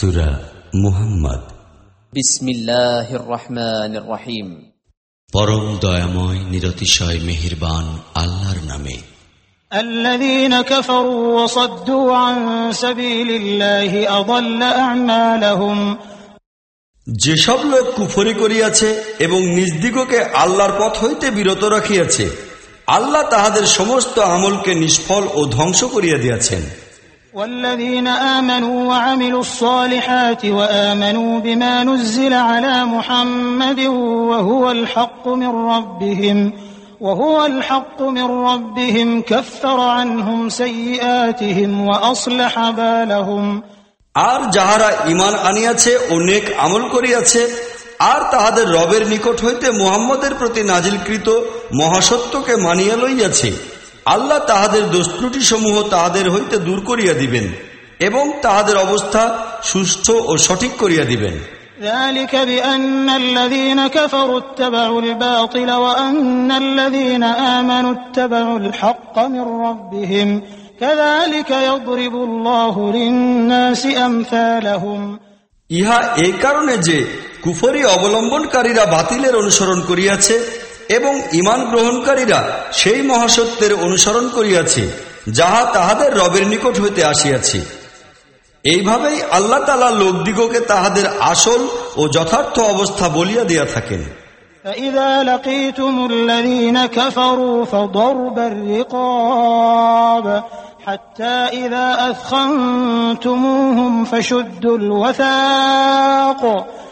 সুরা মুহাম্মদ বিসমিল্লাহির রহমানির রহিম পরম দয়াময় নিরতিশয় মেহেরবান আল্লাহর নামে الذين كفروا وصدوا عن سبيل الله أضل أعمالهم যেসব লোক কুফরি করিয়াছে এবং নিজদিগকে আল্লাহর পথ হইতে বিরত রাখিয়াছে আল্লাহ তাহাদের সমস্ত আমলকে নিষ্ফল ও ধ্বংস করিয়া দিয়াছেন والذين آمنوا وعملوا الصالحات وآمنوا بما نزل على محمد وهو الحق من ربهم وهو الحق من ربهم كفر عنهم سيئاتهم وأصلح بالهم আর যাহারা ইমান আনিয়াছে ও নেক আমল করিয়াছে আর তাহাদের রবের নিকট হইতে মুহাম্মদের প্রতি নাজিলকৃত মহাসত্যকে মানিয়া লইয়াছে আল্লাহ তাহাদের দোষত্রুটি সমূহ তাহাদের হইতে দূর করিয়া দিবেন এবং তাহাদের অবস্থা সুস্থ ও সঠিক করিয়া দিবেন ذلك بأن الذين كفروا اتبعوا الباطل وأن الذين آمنوا اتبعوا الحق من ربهم كذلك يضرب الله للناس أمثالهم ইহা এই কারণে যে কুফরি অবলম্বনকারীরা বাতিলের অনুসরণ করিয়াছে এবং ইমান গ্রহণকারীরা সেই মহাসত্যের অনুসরণ করিয়াছে যাহা তাহাদের রবের নিকট হইতে আসিয়াছে এইভাবেই আল্লাহ তালা লোকদিগকে তাহাদের আসল ও যথার্থ অবস্থা বলিয়া দিয়া থাকেন فإذا لقيتم الذين كفروا فضرب الرقاب حتى إذا أثخنتموهم فشدوا الوثاق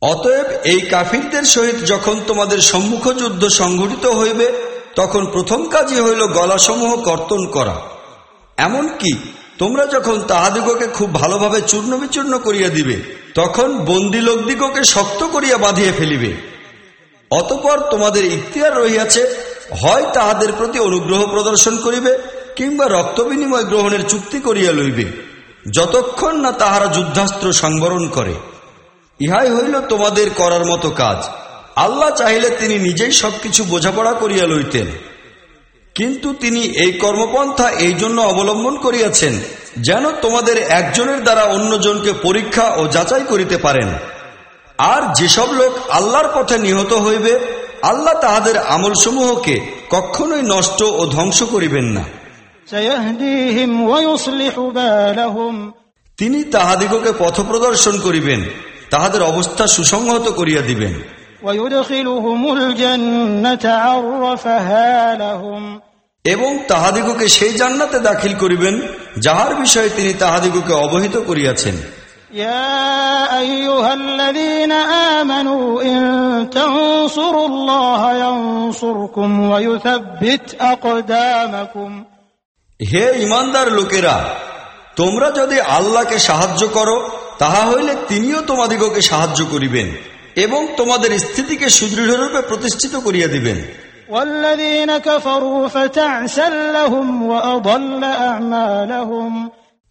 অতএব এই কাফিরদের সহিত যখন তোমাদের সম্মুখ যুদ্ধ সংঘটিত হইবে, তখন প্রথম কাজই হইল গলাসমূহ কর্তন করা। এমনকি তোমরা যখন তাহাদিগকে খুব ভালোভাবে চূর্ণ বিচূর্ণ করিয়া দিবে, তখন বন্দি লোকদিগকে শক্ত করিয়া বাঁধিয়া ফেলিবে। অতপর তোমাদের ইখতিয়ার রহিয়াছে, হয় তাহাদের প্রতি অনুগ্রহ প্রদর্শন করিবে, কিংবা রক্ত বিনিময় গ্রহণের চুক্তি করিয়া লইবে। যতক্ষণ না তাহারা যুদ্ধাস্ত্র সংবরণ করে। ইহাই হইল তোমাদের করার মতো কাজ। আল্লাহ চাইলে তিনি নিজেই সবকিছু বোঝাপড়া করিয়া লইতেন। কিন্তু তিনি এই কর্মপন্থা এই জন্য অবলম্বন করিয়াছেন যেন তোমাদের একজনের দ্বারা অন্যজনকে পরীক্ষা ও যাচাই করিতে পারেন। আর যেসব লোক আল্লাহর পথে নিহত হইবে আল্লাহ তাহাদের আমলসমূহকে কখনোই নষ্ট ও ধ্বংস করিবেন না। তিনি তাহাদিগকে পথ প্রদর্শন করিবেন। তাহাদের অবস্থা সুসংহত করিয়া দিবেন ويدخلهم الجنة عرفها لهم এবং তাহাদিগকে সেই জান্নাতে দাখিল করিবেন যাহার বিষয়ে তিনি তাহাদিগকে অবহিত করিয়াছেন يا أيها الذين آمنوا إن تنصروا الله ينصركم ويثبت أقدامكم হে ইমানদার লোকেরা তোমরা যদি আল্লাহকে সাহায্য করো তাহা হইলে তিনিও তোমাদিগকে সাহায্য করিবেন এবং তোমাদের স্থিতিকে সুদৃঢ়রূপে প্রতিষ্ঠিত করিয়া দিবেন।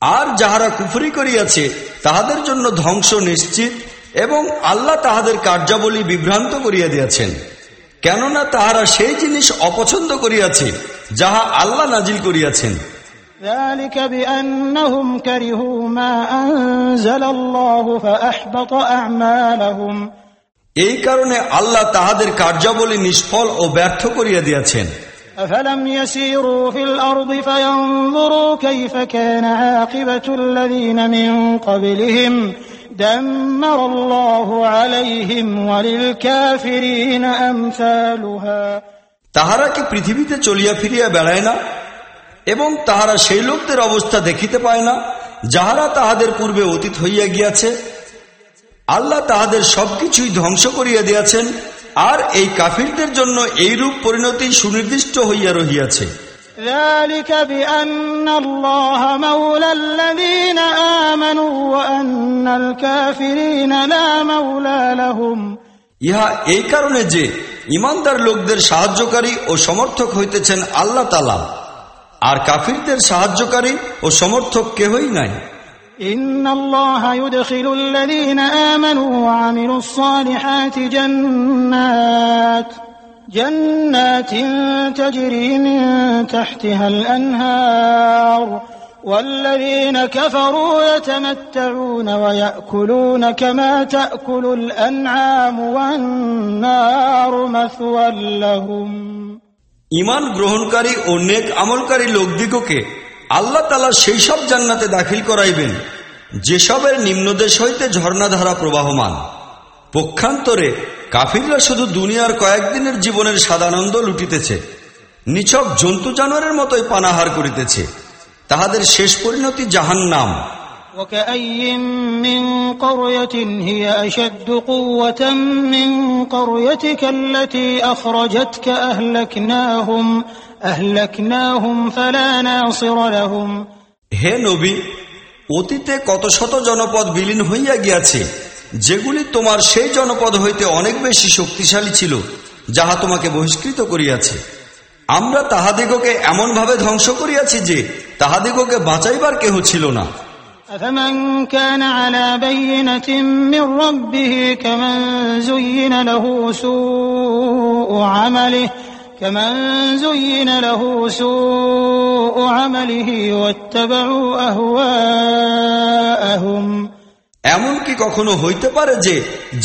আর যাহারা কুফরি করিয়াছে তাহাদের জন্য ধ্বংস নিশ্চিত এবং আল্লাহ তাহাদের কার্যাবলী বিভ্রান্ত করিয়া দিয়াছেন। কেননা তাহারা সেই জিনিস অপছন্দ করিয়াছে যাহা আল্লাহ নাজিল করিয়াছেন। ذلك بأنهم كرهوا ما أنزل الله فأحبط أعمالهم এই কারণে আল্লাহ তাহাদের কার্যাবলী নিষ্ফল ও ব্যর্থ করিয়া দিয়াছেন أفلم يسيروا في الأرض فينظروا كيف كان عاقبة الذين من قبلهم دمر الله عليهم وللكافرين أمثالها তাহারা কি পৃথিবীতে চলিয়া ফিরিয়া বেড়ায় না এবং তাহারা সেই লোকদের অবস্থা দেখিতে পায় না যাহারা তাহাদের পূর্বে অতীত হইয়া গিয়াছে আল্লাহ তাহাদের সবকিছুই ধ্বংস করিয়া দিয়াছেন আর এই কাফিরদের জন্য এইরূপ পরিণতি সুনির্দিষ্ট হইয়া রহিয়াছে ذلك بأن الله مولى الذين آمنوا وأن الكافرين لا مولى لهم ইহা এই কারণে যে ইমানদার লোকদের সাহায্যকারী ও সমর্থক হইতেছেন আল্লাহ তালা আর কাফিরদের সাহায্যকারী ও সমর্থক কেহই নাই إن الله يدخل الذين آمنوا وعملوا الصالحات جنات جنات تجري من تحتها الأنهار والذين كفروا يتمتعون ويأكلون كما تأكل الأنعام والنار مثوى لهم ইমান গ্রহণকারী ও নেক আমলকারী লোকদিগকে আল্লাহ তালা সেই সব জান্নাতে দাখিল করাইবেন, যেসবের নিম্নদেশ হইতে ঝর্ণাধারা প্রবাহমান। পক্ষান্তরে কাফিররা শুধু দুনিয়ার কয়েকদিনের জীবনের সাদানন্দ লুটিতেছে, নিছক জন্তু জানোয়ারের মতোই পানাহার করিতেছে, তাহাদের শেষ পরিণতি জাহান নাম وكأي من قرية هي أشد قوة من قريتك التي أخرجتك أهلكناهم أهلكناهم فلا ناصر لهم হে নবী অতীতে কত শত জনপদ বিলীন হইয়া গিয়াছে যেগুলি তোমার সেই জনপদ হইতে অনেক বেশি শক্তিশালী ছিল যাহা তোমাকে বহিষ্কৃত করিয়াছে আমরা তাহাদিগকে এমনভাবে ধ্বংস করিয়াছি যে তাহাদিগকে বাঁচাইবার কেহ ছিল না أفمن كان على بينة من ربه كمن زين له سوء عمله كمن زين له سوء عمله واتبعوا أهواءهم এমন কি কখনো হইতে পারে যে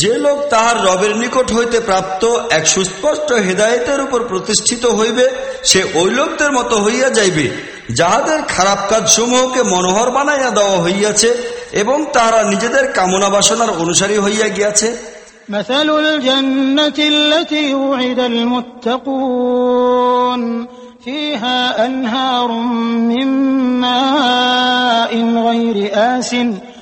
যে লোক তাহার রবের নিকট হইতে প্রাপ্ত এক সুস্পষ্ট হেদায়েতের উপর প্রতিষ্ঠিত হইবে সে ওই লোকদের মতো হইয়া যাইবে যাহাদের খারাপ কাজ সমূহকে মনোহর বানাইয়া দেওয়া হইয়াছে এবং তাহারা নিজেদের কামনা বাসনার অনুসারী হইয়া গিয়াছে مثل الجنة التي وعد المتقون فيها أنهار من ماء غير آس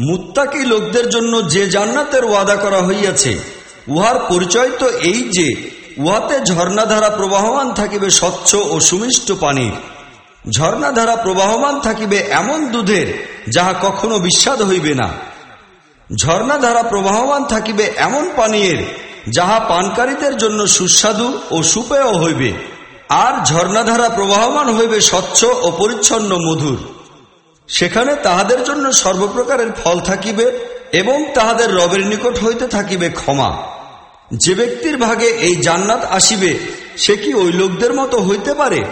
মুত্তাকি লোকদের জন্য যে জান্নাতের ওয়াদা করা হইয়াছে, উহার পরিচয় তো এই যে, উহাতে ঝর্ণাধারা প্রবাহমান থাকিবে স্বচ্ছ ও সুমিষ্ট পানির ঝর্ণাধারা প্রবাহমান থাকিবে এমন দুধের, যাহা কখনো বিস্বাদ হইবে না। ঝর্ণাধারা প্রবাহমান থাকিবে এমন পানীয়ের, যাহা পানকারীদের জন্য সুস্বাদু ও সুপেয় হইবে। আর ঝর্ণাধারা প্রবাহমান হইবে স্বচ্ছ ও পরিচ্ছন্ন মধুর। সেখানে তাহাদের জন্য সর্বপ্রকারের ফল থাকিবে এবং তাহাদের রবের নিকট হইতে থাকিবে ক্ষমা। যে ব্যক্তির ভাগে এই জান্নাত আসিবে, সে কি ওই লোকদের মতো হইতে পারে,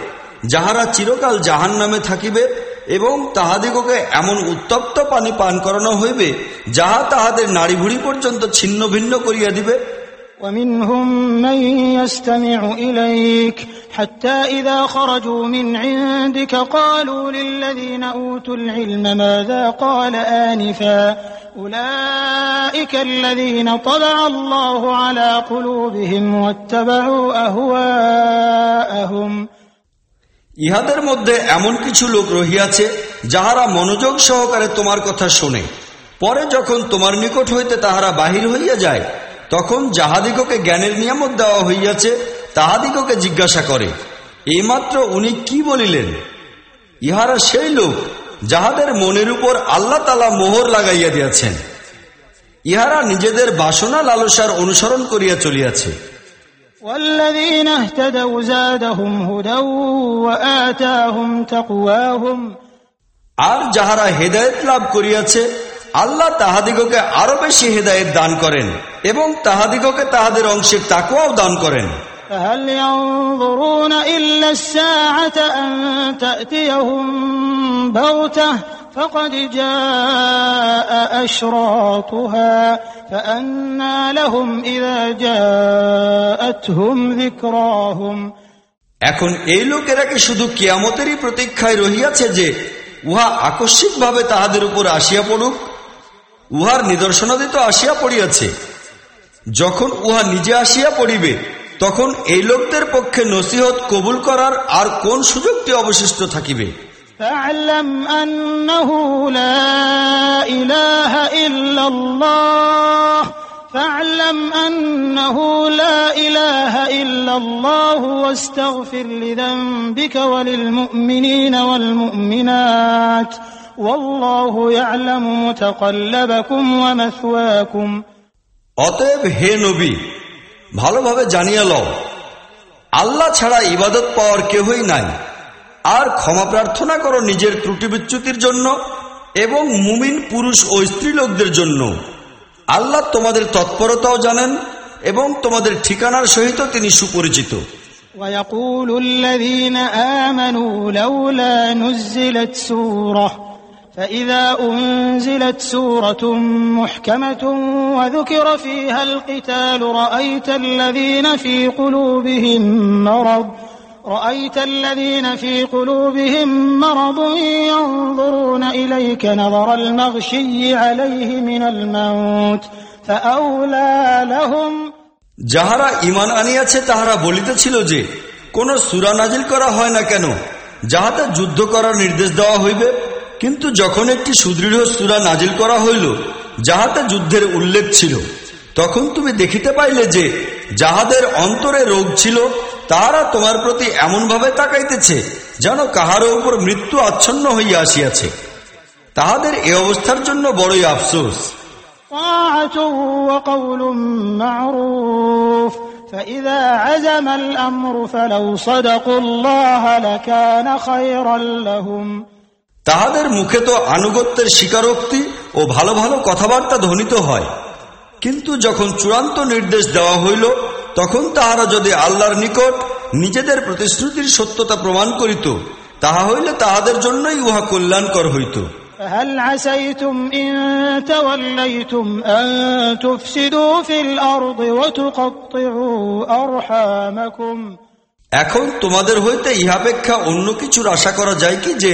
যাহারা চিরকাল জাহান নামে থাকিবে এবং তাহাদিগকে এমন উত্তপ্ত পানি পান করানো হইবে, যাহা তাহাদের নাড়ি ভুড়ি পর্যন্ত ছিন্ন ভিন্ন করিয়া দিবে? ومنهم من يستمع إليك حتى إذا خرجوا من عندك قالوا للذين أوتوا العلم ماذا قال آنفا أولئك الذين طبع الله على قلوبهم واتبعوا أهواءهم ইহাদের মধ্যে এমন কিছু লোক রহিয়াছে যাহারা মনোযোগ সহকারে তোমার কথা শোনে পরে যখন তোমার নিকট হইতে তাহারা বাহির হইয়া যায় তখন যাহাদিগকে জ্ঞানের নিয়ামত দেওয়া হইয়াছে তাহাদিগকে জিজ্ঞাসা করে এইমাত্র উনি কি বলিলেন? ইহারা সেই লোক যাহাদের মনের উপর আল্লাহ তালা মোহর লাগাইয়া দিয়াছেন। ইহারা নিজেদের বাসনা লালসার অনুসরণ করিয়া চলিয়াছে। আর যাহারা হেদায়ত লাভ করিয়াছে আল্লাহ তাহাদিগকে আরো বেশি হেদায়েত দান করেন এবং তাহাদিগকে তাহাদের অংশের তাকুয়াও দান করেন فهل ينظرون إلا الساعة أن تأتيهم بغتة فقد جاء أشراطها فأنى لهم إذا جاءتهم ذكراهم এখন এই লোকেরা কি শুধু কিয়ামতেরই প্রতীক্ষায় রহিয়াছে যে উহা আকস্মিকভাবে তাহাদের উপর আসিয়া পড়ুক উহার নিদর্শনাদি তো আসিয়া পড়িয়াছে যখন উহা নিজে আসিয়া পড়িবে তখন এই লোকদের পক্ষে নসিহত কবুল করার আর কোন সুযোগটি অবশিষ্ট থাকিবে فاعلم أنه لا إله إلا الله فاعلم أنه لا إله إلا الله واستغفر لذنبك وللمؤمنين والمؤمنات والله يعلم متقلبكم ومثواكم অতএব হে নবী ভালোভাবে জানিয়া লও আল্লাহ ছাড়া ইবাদত পাওয়ার কেহই নাই আর ক্ষমা প্রার্থনা করো নিজের ত্রুটি বিচ্যুতির জন্য এবং মুমিন পুরুষ ও স্ত্রী লোকদের জন্য আল্লাহ তোমাদের তৎপরতাও জানেন এবং তোমাদের ঠিকানার সহিত তিনি সুপরিচিত ويقول الذين آمنوا لولا نزلت سورة فإذا أنزلت سورة محكمة وذكر فيها القتال رأيت الذين في قلوبهم مرض رأيت الذين في قلوبهم مرض ينظرون إليك نظر المغشي عليه من الموت فأولى لهم যাহারা ইমান আনিয়াছে তাহারা বলিতেছিল যে কোন সুরা নাজিল করা হয় না কেন যাহাতে যুদ্ধ করার নির্দেশ দেওয়া হইবে কিন্তু যখন একটি সুদৃঢ় সুরা নাজিল করা হইল যাহাতে যুদ্ধের উল্লেখ ছিল তখন তুমি দেখিতে পাইলে যে যাহাদের অন্তরে রোগ ছিল তাহারা তোমার প্রতি এমনভাবে তাকাইতেছে যেন কাহারও উপর মৃত্যু আচ্ছন্ন হইয়া আসিয়াছে তাহাদের এ অবস্থার জন্য বড়ই আফসোস طاعة وقول معروف فإذا عزم الأمر فلو صدقوا الله لكان خيرا لهم তাহাদের মুখে তো আনুগত্যের স্বীকারোক্তি ও ভালো ভালো কথাবার্তা ধ্বনিত হয় কিন্তু যখন চূড়ান্ত নির্দেশ দেওয়া হইল তখন তাহারা যদি আল্লাহর নিকট নিজেদের প্রতিশ্রুতির সত্যতা প্রমাণ করিত তাহা হইলে তাহাদের জন্যই উহা কল্যাণকর হইত فهل عسيتم إن توليتم أن تفسدوا في الأرض وتقطعوا أرحامكم এখন তোমাদের হইতে ইহাপেক্ষা অন্য কিছুর আশা করা যায় কি যে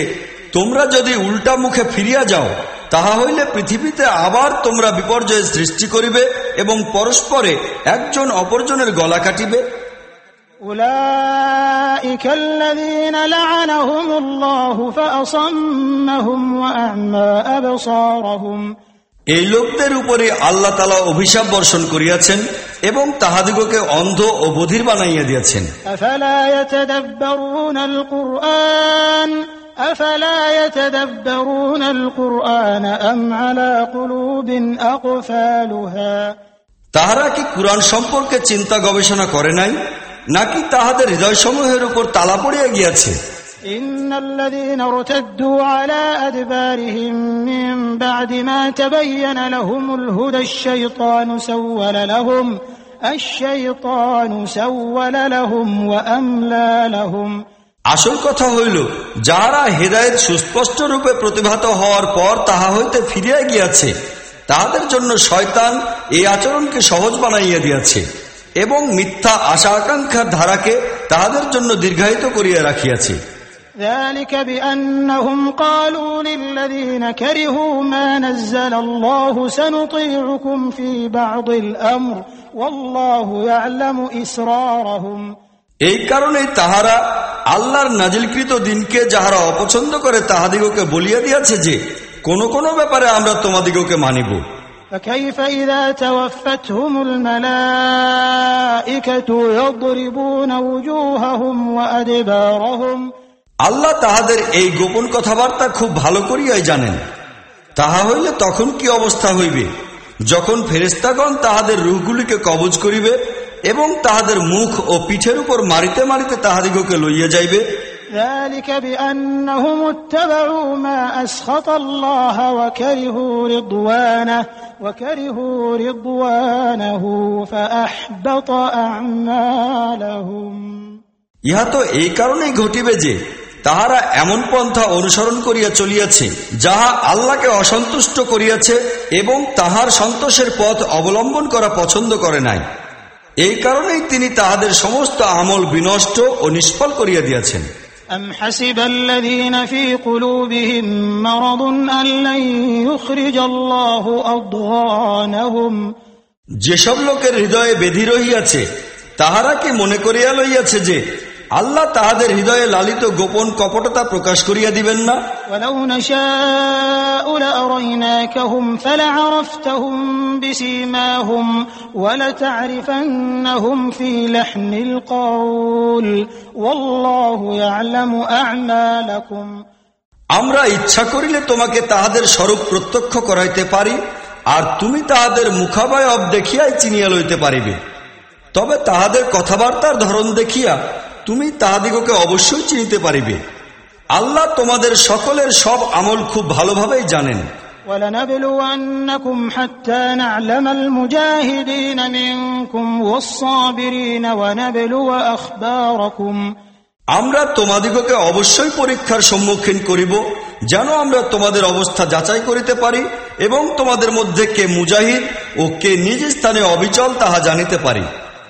তোমরা যদি উল্টা মুখে ফিরিয়া যাও তাহা হইলে পৃথিবীতে আবার তোমরা বিপর্যয়ের সৃষ্টি করিবে এবং পরস্পরে একজন অপরজনের গলা কাটিবে أولئك الذين لعنهم الله فأصمهم وأعمى أبصارهم এই লোকদের উপরে আল্লাহ তালা অভিশাপ বর্ষণ করিয়াছেন এবং তাহাদিগকে অন্ধ ও বধির বানাইয়া দিয়াছেন أفلا يتدبرون القرآن أفلا يتدبرون القرآن أم على قلوب أقفالها তাহারা কি কোরআন সম্পর্কে চিন্তা গবেষণা করে নাই নাকি তাহাদের হৃদয়সমূহের উপর তালা পড়িয়া গিয়াছে إن الذين ارتدوا على أدبارهم من بعد ما تبين لهم الهدى الشيطان سول لهم الشيطان سول لهم وأملى لهم আসল কথা হইল যাহারা হেদায়েত সুস্পষ্ট রূপে প্রতিভাত হওয়ার পর তাহা হইতে ফিরিয়া গিয়াছে তাহাদের জন্য শয়তান এই আচরণকে সহজ বানাইয়া দিয়াছে এবং মিথ্যা আশা আকাঙ্ক্ষার ধারাকে তাহাদের জন্য দীর্ঘায়িত করিয়া রাখিয়াছে ذلك بأنهم قالوا للذين كرهوا ما نزل الله سنطيعكم في بعض الأمر والله يعلم إسرارهم এই কারণেই তাহারা আল্লাহর নাজিলকৃত দিনকে যাহারা অপছন্দ করে তাহাদিগকে বলিয়া দিয়াছে যে কোন কোন ব্যাপারে আমরা তোমাদিগকে মানিব فكيف إذا توفتهم الملائكة يضربون وجوههم وأدبارهم আল্লাহ তাহাদের এই গোপন কথাবার্তা খুব ভালো করিয়াই জানেন তাহা হইলে তখন কি অবস্থা হইবে যখন ফেরেস্তাগণ তাহাদের রুহগুলিকে কবজ করিবে এবং তাহাদের মুখ ও পিঠের উপর মারিতে মারিতে তাহাদিগকে লইয়া যাইবে। ইহা তো এই কারণেই ঘটিবে যে তাহারা এমন পন্থা অনুসরণ করিয়া চলিয়াছে যাহা আল্লাহকে অসন্তুষ্ট করিয়াছে এবং তাহার সন্তোষের পথ অবলম্বন করা পছন্দ করে নাই। এই কারণেই তিনি তাহাদের সমস্ত আমল বিনষ্ট ও নিষ্ফল করিয়া দিয়াছেন أم حسب الذين في قلوبهم مرض أن لن يخرج الله أضغانهم যেসব লোকের হৃদয়ে বেধি রহিয়াছে তাহারা কি মনে করিয়া লইয়াছে যে আল্লাহ তাহাদের হৃদয়ে লালিত গোপন কপটতা প্রকাশ করিয়া দিবেন না। আমরা ইচ্ছা করিলে তোমাকে তাহাদের স্বরূপ প্রত্যক্ষ করাইতে পারি আর তুমি তাহাদের মুখাবয়ব দেখিয়াই চিনিয়া লইতে পারিবে। তবে তাহাদের কথাবার্তার ধরন দেখিয়া তুমি তাহাদিগকে অবশ্যই চিনিতে পারিবে আল্লাহ তোমাদের সকলের সব আমল খুব ভালোভাবেই জানেন ولنبلونكم حتى نعلم المجاهدين منكم والصابرين ونبلو أخباركم আমরা তোমাদিগকে অবশ্যই পরীক্ষার সম্মুখীন করিব যেন আমরা তোমাদের অবস্থা যাচাই করিতে পারি এবং তোমাদের মধ্যে কে মুজাহিদ ও কে নিজ স্থানে অবিচল তাহা জানিতে পারি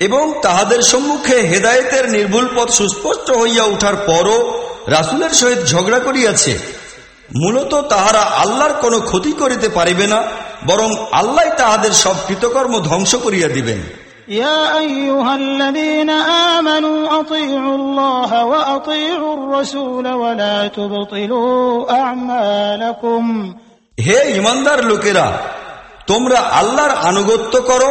এবং তাহাদের সম্মুখে হেদায়েতের নির্ভুল পথ সুস্পষ্ট হইয়া উঠার পরও রাসুলের সহিত ঝগড়া করিয়াছে মূলত তাহারা আল্লাহর কোনো ক্ষতি করিতে পারিবে না বরং আল্লাহ তাহাদের সব কৃতকর্ম ধ্বংস করিয়া দিবেন يا أيها الذين آمنوا أطيعوا الله وأطيعوا الرسول ولا تبطلوا أعمالكم হে ইমানদার লোকেরা তোমরা আল্লাহর আনুগত্য করো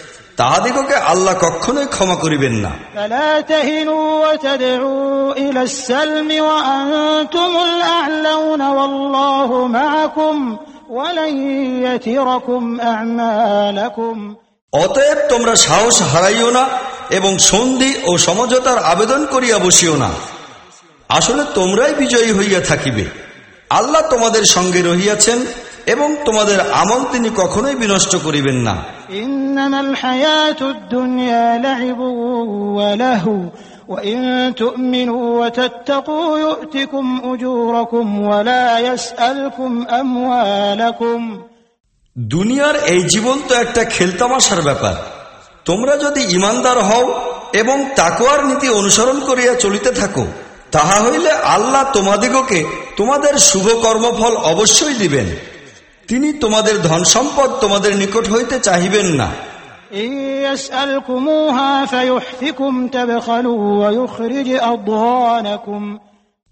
তাহাদিগকে আল্লাহ কখনোই ক্ষমা করিবেন না। অতএব তোমরা সাহস হারাইও না এবং সন্ধি ও সমঝোতার আবেদন করিয়া বসিও না। আসলে তোমরাই বিজয়ী হইয়া থাকিবে। আল্লাহ তোমাদের সঙ্গে রহিয়াছেন এবং তোমাদের আমল তিনি কখনোই বিনষ্ট করিবেন না। إنما الحياة الدنيا لعب ولهو وإن تؤمنوا وتتقوا يؤتكم أجوركم ولا يسألكم أموالكم দুনিয়ার এই জীবন তো একটা খেলতামাশার ব্যাপার তোমরা যদি ইমানদার হও এবং তাকোয়ার নীতি অনুসরণ করিয়া চলিতে থাকো তাহা হইলে আল্লাহ তোমাদিগকে তোমাদের শুভ কর্মফল অবশ্যই দিবেন তিনি তোমাদের ধন সম্পদ তোমাদের নিকট হইতে চাহিবেন না।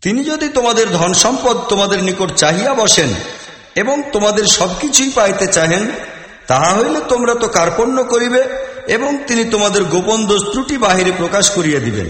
তিনি যদি তোমাদের ধন সম্পদ তোমাদের নিকট চাহিয়া বসেন এবং তোমাদের সবকিছুই পাইতে চাহেন তাহা হইলে তোমরা তো কার্পণ্য করিবে এবং তিনি তোমাদের গোপন দোষ ত্রুটি বাহিরে প্রকাশ করিয়া দিবেন।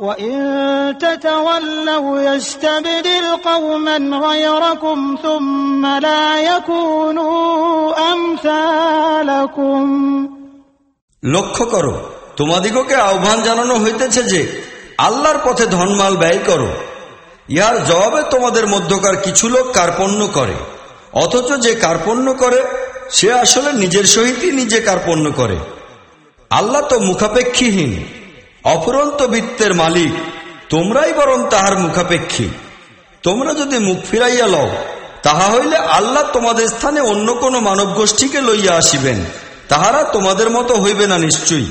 وإن تتولوا يستبدل قوما غيركم ثم لا يكونوا أمثالكم লক্ষ্য করো তোমাদিগকে আহ্বান জানানো হইতেছে যে আল্লাহর পথে ধনমাল ব্যয় করো ইহার জবাবে তোমাদের মধ্যকার কিছু লোক কার্পণ্য করে অথচ যে কার্পণ্য করে সে আসলে নিজের সহিতই নিজে কার্পণ্য করে আল্লাহ তো মুখাপেক্ষীহীন অফুরন্ত বৃত্তের মালিক, তোমরাই বরং তাহার মুখাপেক্ষী। তোমরা যদি মুখ ফিরাইয়া লও, তাহা হইলে আল্লাহ তোমাদের স্থানে অন্য কোনো মানব গোষ্ঠীকে লইয়া আসিবেন। তাহারা তোমাদের মতো হইবে না নিশ্চয়ই।